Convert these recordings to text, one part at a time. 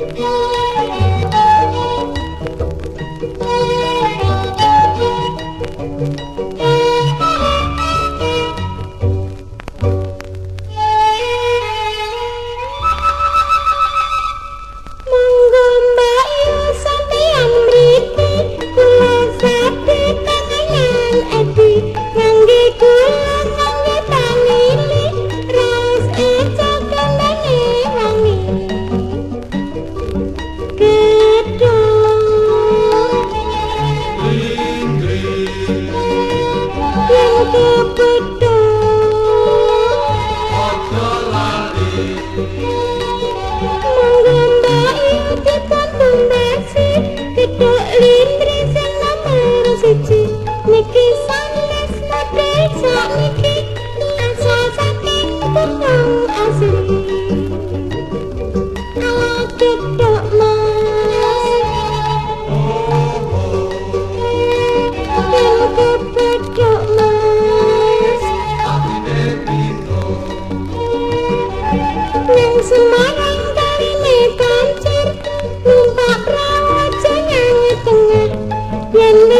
Yeah.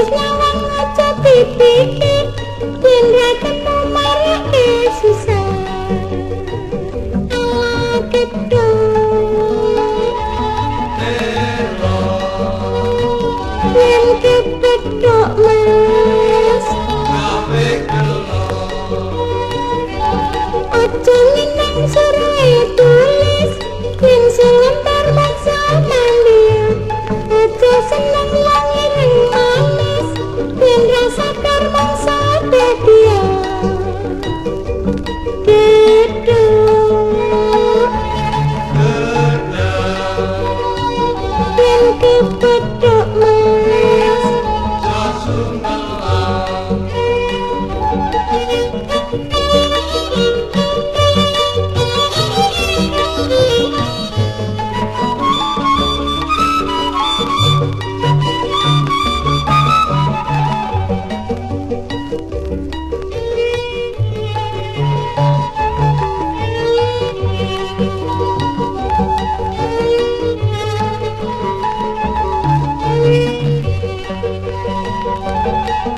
Krisna Vanga Chapiti